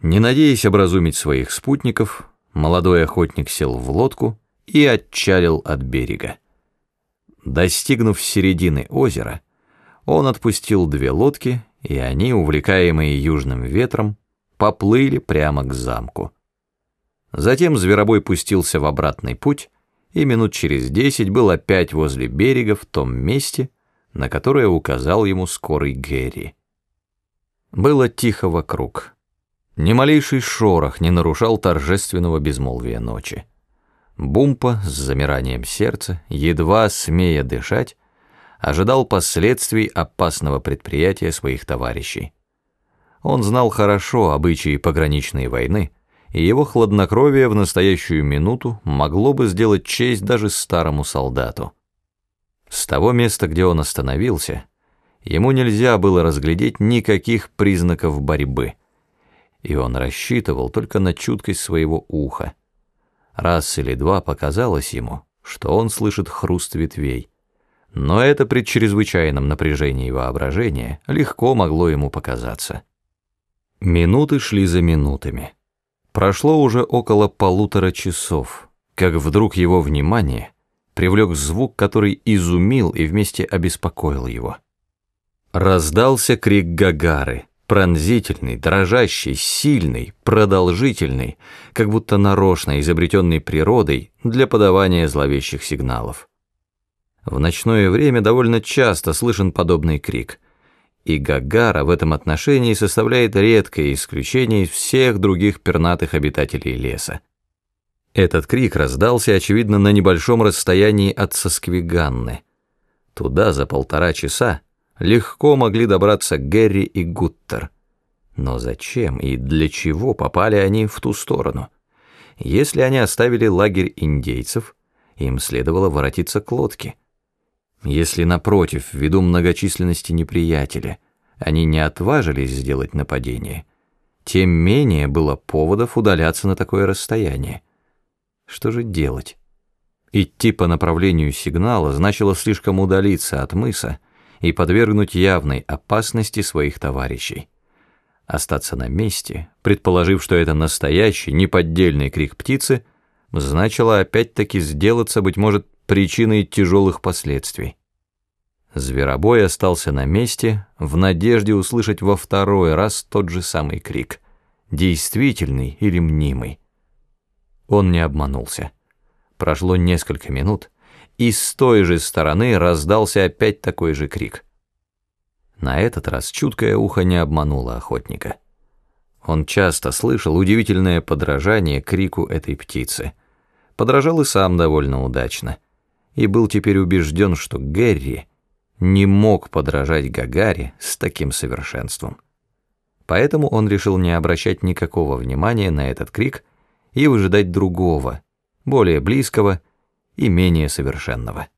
Не надеясь образумить своих спутников, молодой охотник сел в лодку и отчалил от берега. Достигнув середины озера, он отпустил две лодки, и они, увлекаемые южным ветром, поплыли прямо к замку. Затем зверобой пустился в обратный путь, и минут через десять был опять возле берега в том месте, на которое указал ему скорый Гэри. Было тихо вокруг. Ни малейший шорох не нарушал торжественного безмолвия ночи. Бумпа с замиранием сердца, едва смея дышать, ожидал последствий опасного предприятия своих товарищей. Он знал хорошо обычаи пограничной войны, и его хладнокровие в настоящую минуту могло бы сделать честь даже старому солдату. С того места, где он остановился, ему нельзя было разглядеть никаких признаков борьбы, и он рассчитывал только на чуткость своего уха. Раз или два показалось ему, что он слышит хруст ветвей, но это при чрезвычайном напряжении воображения легко могло ему показаться. Минуты шли за минутами. Прошло уже около полутора часов, как вдруг его внимание привлек звук, который изумил и вместе обеспокоил его. Раздался крик Гагары, пронзительный, дрожащий, сильный, продолжительный, как будто нарочно изобретенный природой для подавания зловещих сигналов. В ночное время довольно часто слышен подобный крик, и Гагара в этом отношении составляет редкое исключение из всех других пернатых обитателей леса. Этот крик раздался, очевидно, на небольшом расстоянии от Сосквиганны. Туда за полтора часа легко могли добраться Гэри и Гуттер. Но зачем и для чего попали они в ту сторону? Если они оставили лагерь индейцев, им следовало воротиться к лодке. Если, напротив, ввиду многочисленности неприятеля, они не отважились сделать нападение, тем менее было поводов удаляться на такое расстояние. Что же делать? Идти по направлению сигнала значило слишком удалиться от мыса и подвергнуть явной опасности своих товарищей. Остаться на месте, предположив, что это настоящий, неподдельный крик птицы, значило опять-таки сделаться, быть может, причиной тяжелых последствий. Зверобой остался на месте в надежде услышать во второй раз тот же самый крик, действительный или мнимый. Он не обманулся. Прошло несколько минут, и с той же стороны раздался опять такой же крик. На этот раз чуткое ухо не обмануло охотника. Он часто слышал удивительное подражание крику этой птицы. Подражал и сам довольно удачно. И был теперь убежден, что Гэри не мог подражать Гагаре с таким совершенством. Поэтому он решил не обращать никакого внимания на этот крик и выжидать другого, более близкого и менее совершенного.